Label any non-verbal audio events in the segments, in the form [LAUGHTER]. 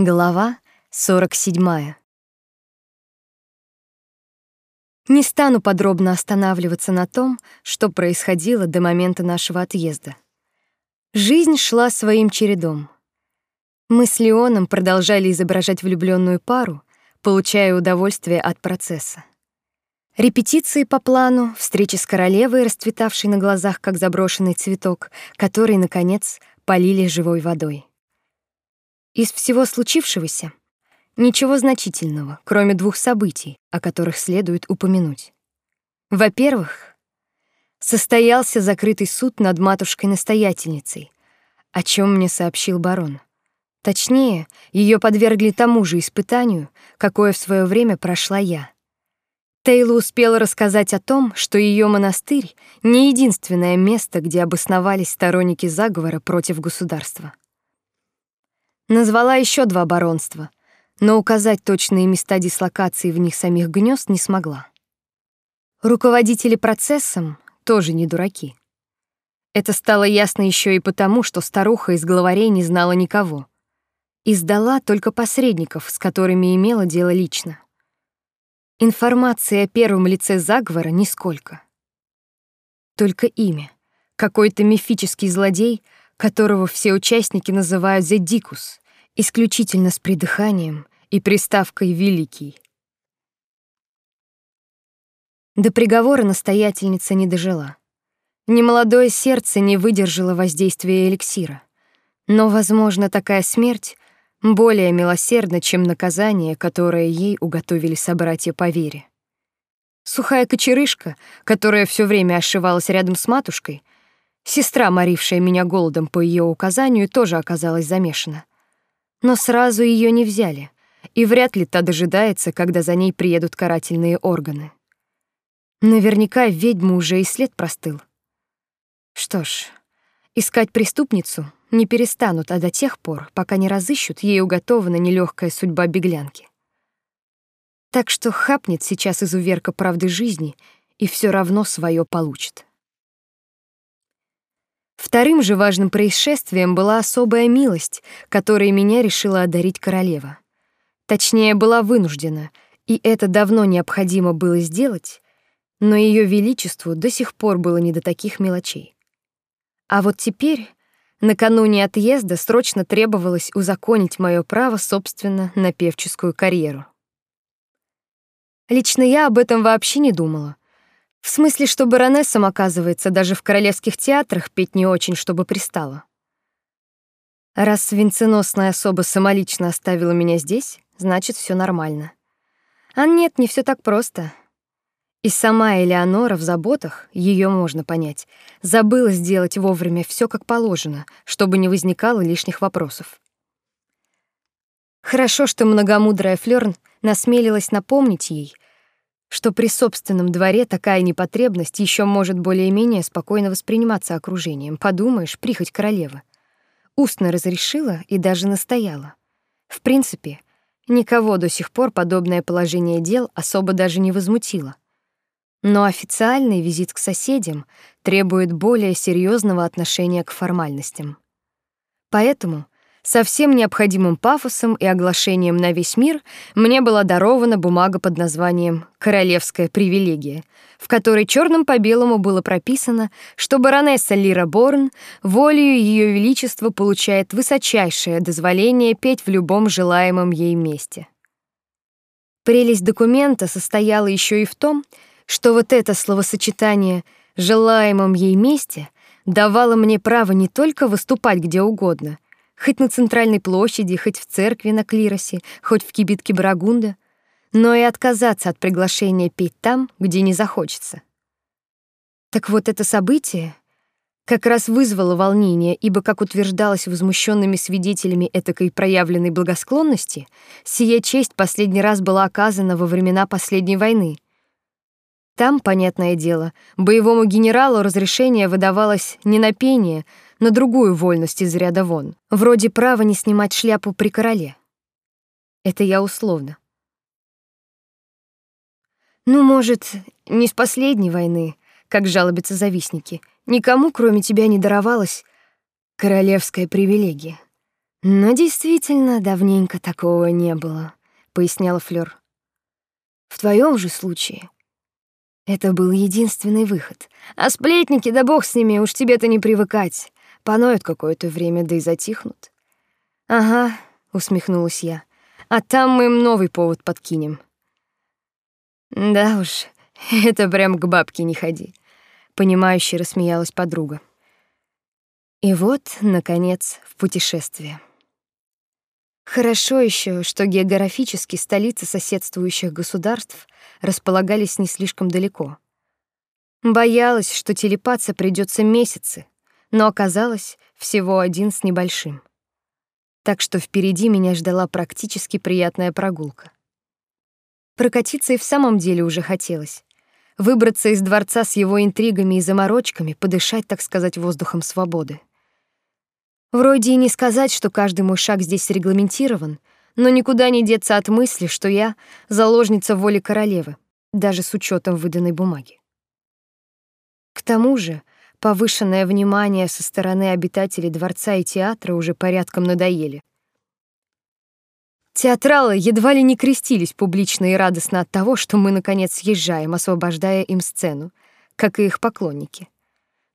Глава 47. Не стану подробно останавливаться на том, что происходило до момента нашего отъезда. Жизнь шла своим чередом. Мы с Леоном продолжали изображать влюбленную пару, получая удовольствие от процесса. Репетиции по плану, встречи с королевой, расцветавшей на глазах, как заброшенный цветок, который, наконец, полили живой водой. Из всего случившегося ничего значительного, кроме двух событий, о которых следует упомянуть. Во-первых, состоялся закрытый суд над матушкой-настоятельницей, о чем мне сообщил барон. Точнее, ее подвергли тому же испытанию, какое в свое время прошла я. Тейла успела рассказать о том, что ее монастырь не единственное место, где обосновались сторонники заговора против государства. Назвала еще два баронства, но указать точные места дислокации в них самих гнезд не смогла. Руководители процессом тоже не дураки. Это стало ясно еще и потому, что старуха из главарей не знала никого. И сдала только посредников, с которыми имела дело лично. Информации о первом лице заговора нисколько. Только имя. Какой-то мифический злодей — которого все участники называют Зедикус, исключительно с придыханием и приставкой «великий». До приговора настоятельница не дожила. Немолодое сердце не выдержало воздействия эликсира. Но, возможно, такая смерть более милосердна, чем наказание, которое ей уготовили собратья по вере. Сухая кочерышка, которая все время ошивалась рядом с матушкой, Сестра, морившая меня голодом по ее указанию, тоже оказалась замешана. Но сразу ее не взяли, и вряд ли та дожидается, когда за ней приедут карательные органы. Наверняка ведьму уже и след простыл. Что ж, искать преступницу не перестанут, а до тех пор, пока не разыщут, ей уготована нелегкая судьба беглянки. Так что хапнет сейчас изуверка правды жизни и все равно свое получит. Вторым же важным происшествием была особая милость, которой меня решила одарить королева. Точнее, была вынуждена, и это давно необходимо было сделать, но ее величеству до сих пор было не до таких мелочей. А вот теперь, накануне отъезда, срочно требовалось узаконить мое право, собственно, на певческую карьеру. Лично я об этом вообще не думала. В смысле, что баронессам, оказывается, даже в королевских театрах петь не очень, чтобы пристало. Раз венценосная особа самолично оставила меня здесь, значит, все нормально. А нет, не все так просто. И сама Элеонора в заботах, ее можно понять, забыла сделать вовремя все как положено, чтобы не возникало лишних вопросов. Хорошо, что многомудрая Флёрн насмелилась напомнить ей — что при собственном дворе такая непотребность еще может более-менее спокойно восприниматься окружением. Подумаешь, прихоть королевы. Устно разрешила и даже настояла. В принципе, никого до сих пор подобное положение дел особо даже не возмутило. Но официальный визит к соседям требует более серьезного отношения к формальностям. Поэтому со всем необходимым пафосом и оглашением на весь мир мне была дарована бумага под названием «Королевская привилегия», в которой черным по белому было прописано, что баронесса Лира Борн волею Ее Величества получает высочайшее дозволение петь в любом желаемом ей месте. Прелесть документа состояла еще и в том, что вот это словосочетание «желаемом ей месте» давало мне право не только выступать где угодно — хоть на центральной площади, хоть в церкви на клиросе, хоть в кибитке Барагунда, но и отказаться от приглашения петь там, где не захочется. Так вот это событие как раз вызвало волнение, ибо, как утверждалось возмущенными свидетелями этакой проявленной благосклонности, сия честь последний раз была оказана во времена последней войны. Там, понятное дело, боевому генералу разрешение выдавалось не на пение, на другую вольность из ряда вон, вроде права не снимать шляпу при короле. Это я условно. Ну, может, не с последней войны, как жалобятся завистники, никому, кроме тебя, не даровалась королевская привилегия. Но действительно, давненько такого не было, поясняла Флёр. В твоем же случае это был единственный выход. А сплетники, да бог с ними, уж тебе-то не привыкать. Поноют какое-то время, да и затихнут. Ага, усмехнулась я. А там мы им новый повод подкинем. Да уж, [LAUGHS] это прям к бабке не ходи, понимающе рассмеялась подруга. И вот, наконец, в путешествие. Хорошо еще, что географически столицы соседствующих государств располагались не слишком далеко. Боялась, что телепаться придется месяцы, но оказалось всего один с небольшим. Так что впереди меня ждала практически приятная прогулка. Прокатиться и в самом деле уже хотелось. Выбраться из дворца с его интригами и заморочками, подышать, так сказать, воздухом свободы. Вроде и не сказать, что каждый мой шаг здесь регламентирован, но никуда не деться от мысли, что я заложница воли королевы, даже с учетом выданной бумаги. К тому же, повышенное внимание со стороны обитателей дворца и театра уже порядком надоели. Театралы едва ли не крестились публично и радостно от того, что мы наконец съезжаем, освобождая им сцену, как и их поклонники.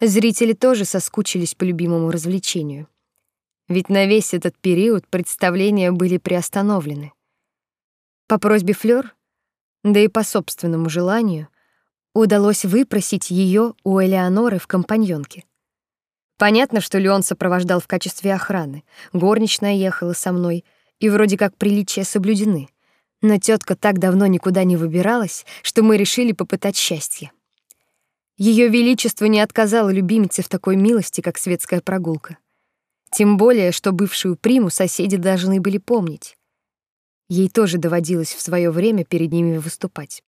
Зрители тоже соскучились по любимому развлечению ведь на весь этот период представления были приостановлены. По просьбе Флёр, да и по собственному желанию, удалось выпросить ее у Элеоноры в компаньонке. Понятно, что Леон сопровождал в качестве охраны, горничная ехала со мной, и вроде как приличия соблюдены. Но тетка так давно никуда не выбиралась, что мы решили попытать счастье. Ее величество не отказало любимице в такой милости, как светская прогулка. Тем более, что бывшую приму соседи должны были помнить. Ей тоже доводилось в свое время перед ними выступать.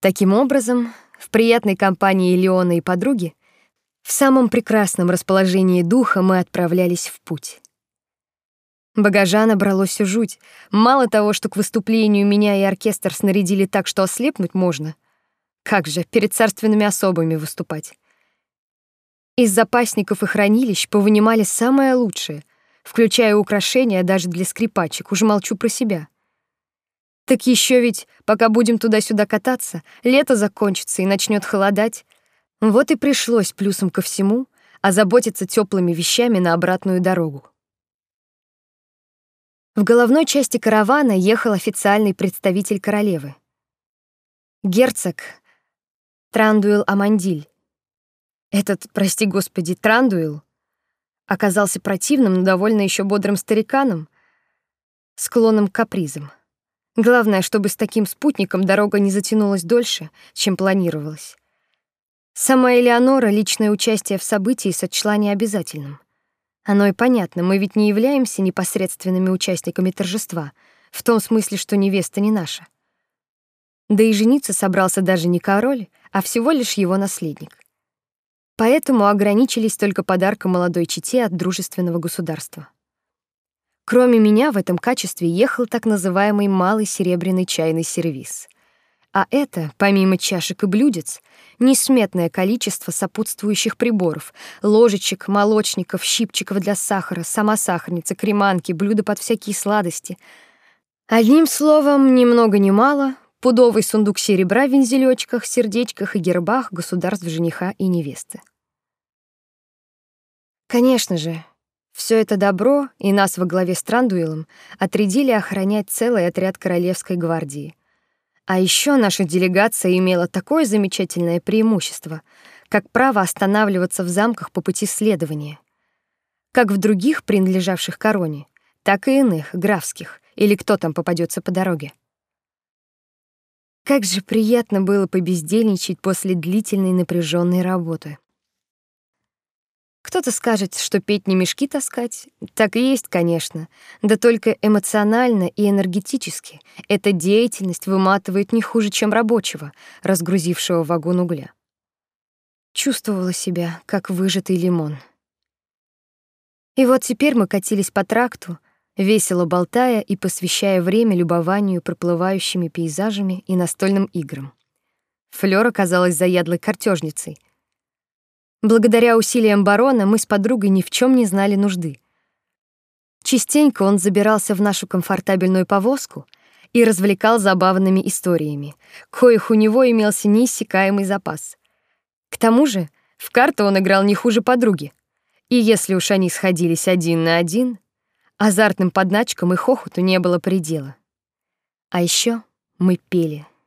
Таким образом, в приятной компании Леона и подруги, в самом прекрасном расположении духа мы отправлялись в путь. Багажа набралось жуть. Мало того, что к выступлению меня и оркестр снарядили так, что ослепнуть можно, как же перед царственными особами выступать. Из запасников и хранилищ повынимали самое лучшее, включая украшения даже для скрипачек, уже молчу про себя. Так еще ведь, пока будем туда-сюда кататься, лето закончится и начнет холодать. Вот и пришлось плюсом ко всему озаботиться теплыми вещами на обратную дорогу. В головной части каравана ехал официальный представитель королевы. Герцог Трандуэл Амандиль, этот, прости господи, Трандуил оказался противным, но довольно еще бодрым стариканом, склонным к капризам. Главное, чтобы с таким спутником дорога не затянулась дольше, чем планировалось. Сама Элеонора личное участие в событии сочла необязательным. Оно и понятно, мы ведь не являемся непосредственными участниками торжества, в том смысле, что невеста не наша. Да и жениться собрался даже не король, а всего лишь его наследник поэтому ограничились только подарком молодой чете от дружественного государства. Кроме меня в этом качестве ехал так называемый малый серебряный чайный сервиз. А это, помимо чашек и блюдец, несметное количество сопутствующих приборов: ложечек, молочников, щипчиков для сахара, сама сахарница, креманки, блюда под всякие сладости. Одним словом, ни много ни мало, пудовый сундук серебра в вензелёчках, сердечках и гербах государств жениха и невесты. Конечно же, все это добро и нас во главе с Трандуилом отрядили охранять целый отряд королевской гвардии. А еще наша делегация имела такое замечательное преимущество, как право останавливаться в замках по пути следования. Как в других, принадлежавших короне, так и иных, графских, или кто там попадется по дороге. Как же приятно было побездельничать после длительной напряженной работы. Кто-то скажет, что петь не мешки таскать. Так и есть, конечно. Да только эмоционально и энергетически эта деятельность выматывает не хуже, чем рабочего, разгрузившего вагон угля. Чувствовала себя, как выжатый лимон. И вот теперь мы катились по тракту, весело болтая и посвящая время любованию проплывающими пейзажами и настольным играм. Флёр оказалась заядлой картежницей — Благодаря усилиям барона мы с подругой ни в чем не знали нужды. Частенько он забирался в нашу комфортабельную повозку и развлекал забавными историями, коих у него имелся неиссякаемый запас. К тому же, в карты он играл не хуже подруги. И если уж они сходились один на один, азартным подначкам и хохоту не было предела. А еще мы пели —